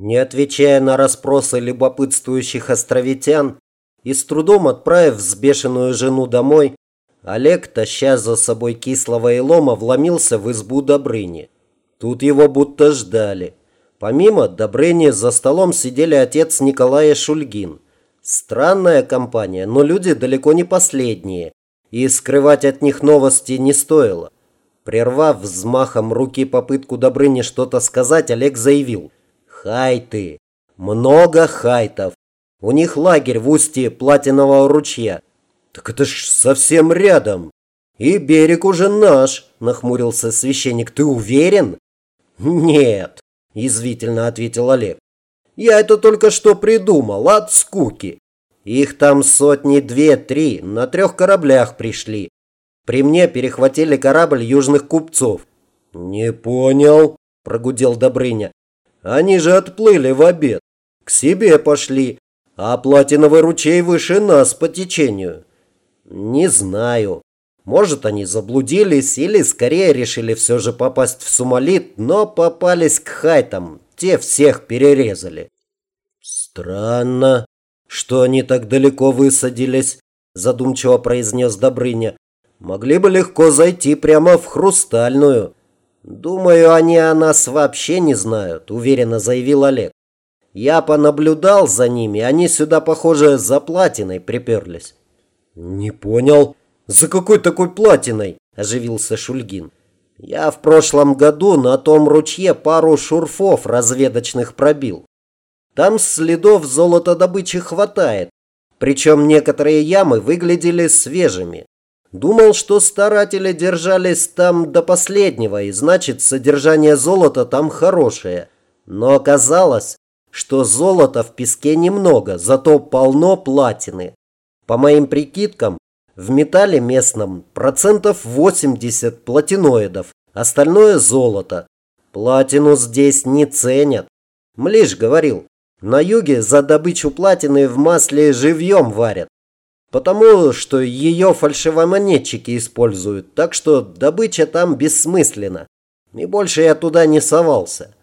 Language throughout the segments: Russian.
Не отвечая на расспросы любопытствующих островитян и с трудом отправив взбешенную жену домой, Олег, таща за собой кислого илома, вломился в избу Добрыни. Тут его будто ждали. Помимо Добрыни за столом сидели отец Николая Шульгин. Странная компания, но люди далеко не последние, и скрывать от них новости не стоило. Прервав взмахом руки попытку Добрыни что-то сказать, Олег заявил – Хайты. Много хайтов. У них лагерь в устье Платинового ручья. Так это ж совсем рядом. И берег уже наш, нахмурился священник. Ты уверен? Нет, язвительно ответил Олег. Я это только что придумал, от скуки. Их там сотни две-три, на трех кораблях пришли. При мне перехватили корабль южных купцов. Не понял, прогудел Добрыня. Они же отплыли в обед. К себе пошли, а платиновый ручей выше нас по течению. Не знаю. Может, они заблудились или скорее решили все же попасть в Сумалит, но попались к хайтам. Те всех перерезали. Странно, что они так далеко высадились, задумчиво произнес Добрыня. Могли бы легко зайти прямо в Хрустальную. «Думаю, они о нас вообще не знают», – уверенно заявил Олег. «Я понаблюдал за ними, они сюда, похоже, за платиной приперлись». «Не понял, за какой такой платиной?» – оживился Шульгин. «Я в прошлом году на том ручье пару шурфов разведочных пробил. Там следов золотодобычи хватает, причем некоторые ямы выглядели свежими. Думал, что старатели держались там до последнего, и значит, содержание золота там хорошее. Но оказалось, что золота в песке немного, зато полно платины. По моим прикидкам, в металле местном процентов 80 платиноидов, остальное золото. Платину здесь не ценят. Млиш говорил, на юге за добычу платины в масле живьем варят. Потому что ее фальшивомонетчики используют, так что добыча там бессмысленна. И больше я туда не совался.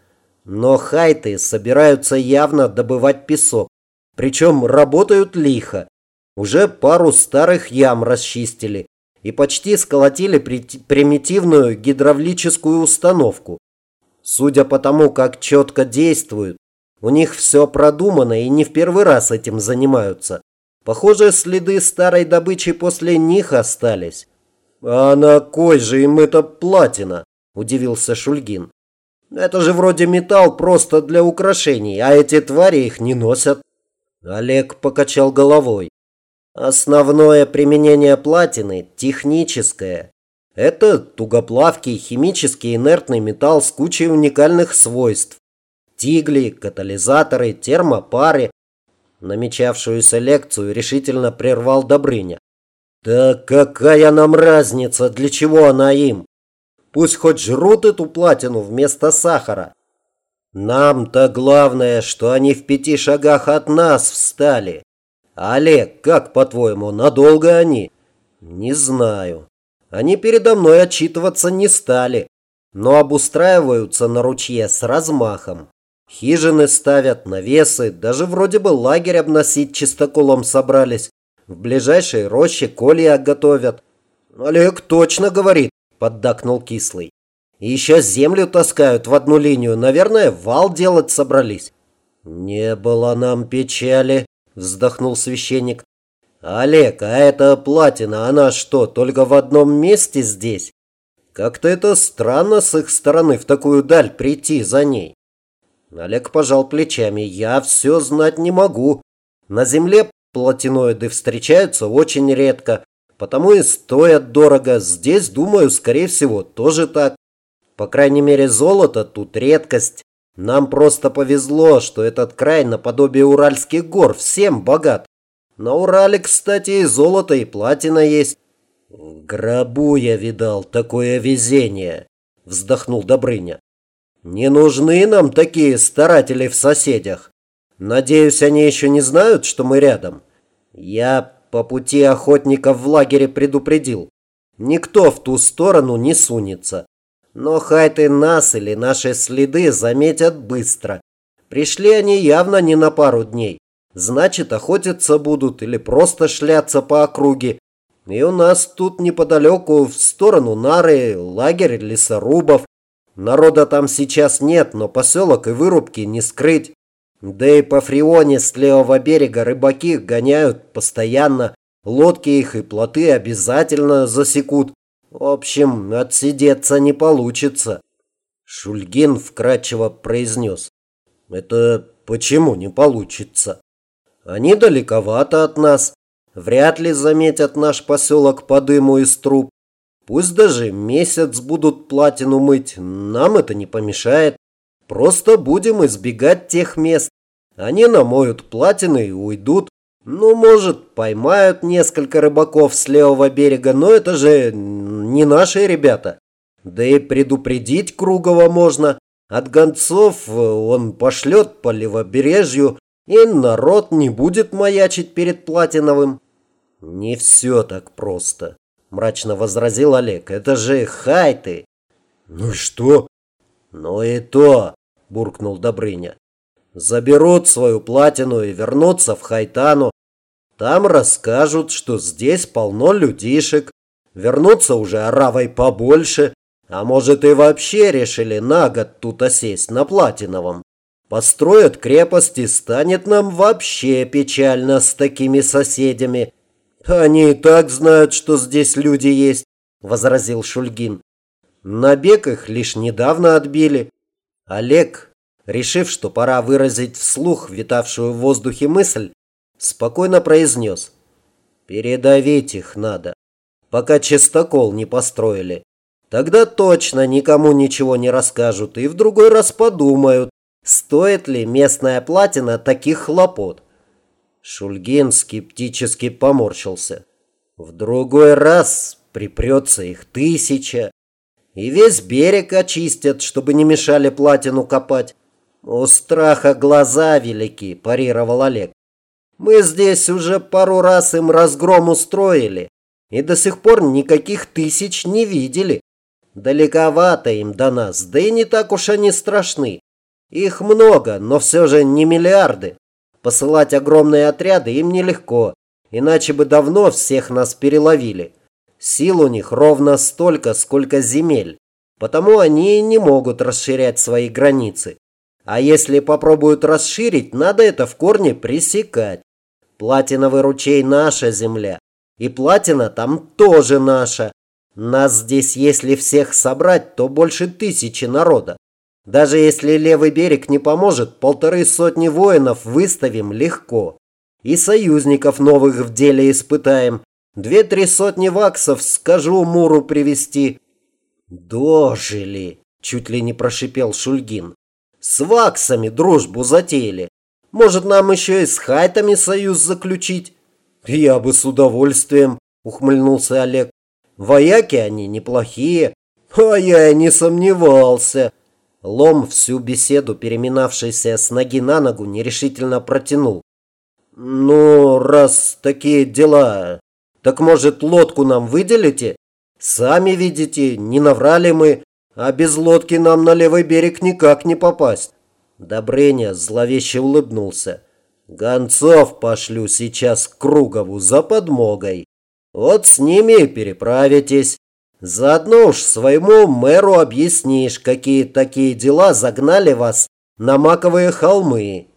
Но хайты собираются явно добывать песок. Причем работают лихо. Уже пару старых ям расчистили и почти сколотили примитивную гидравлическую установку. Судя по тому, как четко действуют, у них все продумано и не в первый раз этим занимаются. Похоже, следы старой добычи после них остались. А на кой же им это платина? Удивился Шульгин. Это же вроде металл просто для украшений, а эти твари их не носят. Олег покачал головой. Основное применение платины – техническое. Это тугоплавкий химический инертный металл с кучей уникальных свойств. Тигли, катализаторы, термопары, Намечавшуюся лекцию решительно прервал Добрыня. «Да какая нам разница, для чего она им? Пусть хоть жрут эту платину вместо сахара. Нам-то главное, что они в пяти шагах от нас встали. Олег, как по-твоему, надолго они?» «Не знаю. Они передо мной отчитываться не стали, но обустраиваются на ручье с размахом. Хижины ставят, навесы, даже вроде бы лагерь обносить чистоколом собрались. В ближайшей роще колья готовят. Олег точно говорит, поддакнул кислый. И еще землю таскают в одну линию. Наверное, вал делать собрались. Не было нам печали, вздохнул священник. Олег, а эта платина, она что, только в одном месте здесь? Как-то это странно с их стороны в такую даль прийти за ней. Олег пожал плечами. «Я все знать не могу. На Земле платиноиды встречаются очень редко, потому и стоят дорого. Здесь, думаю, скорее всего, тоже так. По крайней мере, золото тут редкость. Нам просто повезло, что этот край наподобие Уральских гор всем богат. На Урале, кстати, и золото, и платина есть. В гробу я видал такое везение, вздохнул Добрыня. Не нужны нам такие старатели в соседях. Надеюсь, они еще не знают, что мы рядом. Я по пути охотников в лагере предупредил. Никто в ту сторону не сунется. Но хайты нас или наши следы заметят быстро. Пришли они явно не на пару дней. Значит, охотиться будут или просто шляться по округе. И у нас тут неподалеку в сторону Нары лагерь лесорубов. Народа там сейчас нет, но поселок и вырубки не скрыть. Да и по Фрионе с левого берега рыбаки гоняют постоянно. Лодки их и плоты обязательно засекут. В общем, отсидеться не получится. Шульгин вкратчиво произнес. Это почему не получится? Они далековато от нас. Вряд ли заметят наш поселок по дыму из труб. Пусть даже месяц будут платину мыть, нам это не помешает. Просто будем избегать тех мест. Они намоют платины и уйдут. Ну, может, поймают несколько рыбаков с левого берега, но это же не наши ребята. Да и предупредить Кругова можно. От гонцов он пошлет по левобережью, и народ не будет маячить перед Платиновым. Не все так просто, мрачно возразил Олег. Это же хайты. Ну и что? Ну и то, буркнул Добрыня. Заберут свою платину и вернутся в Хайтану. Там расскажут, что здесь полно людишек. Вернутся уже оравой побольше. А может и вообще решили на год тут осесть на Платиновом. Построят крепость и станет нам вообще печально с такими соседями. Они и так знают, что здесь люди есть, возразил Шульгин. Набег их лишь недавно отбили. Олег, решив, что пора выразить вслух витавшую в воздухе мысль, спокойно произнес. Передавить их надо, пока чистокол не построили. Тогда точно никому ничего не расскажут и в другой раз подумают, стоит ли местная платина таких хлопот. Шульгин скептически поморщился. В другой раз припрется их тысяча, и весь берег очистят, чтобы не мешали платину копать. У страха глаза велики, парировал Олег. Мы здесь уже пару раз им разгром устроили, и до сих пор никаких тысяч не видели. Далековато им до нас, да и не так уж они страшны. Их много, но все же не миллиарды. Посылать огромные отряды им нелегко, иначе бы давно всех нас переловили. Сил у них ровно столько, сколько земель. Потому они не могут расширять свои границы. А если попробуют расширить, надо это в корне пресекать. Платиновый ручей наша земля. И платина там тоже наша. Нас здесь, если всех собрать, то больше тысячи народа. Даже если левый берег не поможет, полторы сотни воинов выставим легко. И союзников новых в деле испытаем. Две-три сотни ваксов скажу Муру привести. Дожили, чуть ли не прошипел Шульгин. С ваксами дружбу затеяли. Может, нам еще и с хайтами союз заключить? Я бы с удовольствием, ухмыльнулся Олег. Вояки они неплохие. А я и не сомневался. Лом всю беседу, переминавшийся с ноги на ногу, нерешительно протянул. «Ну, раз такие дела, так, может, лодку нам выделите? Сами видите, не наврали мы, а без лодки нам на левый берег никак не попасть». Добрыня зловеще улыбнулся. «Гонцов пошлю сейчас к Кругову за подмогой. Вот с ними и переправитесь. Заодно уж своему мэру объяснишь, какие такие дела загнали вас на маковые холмы.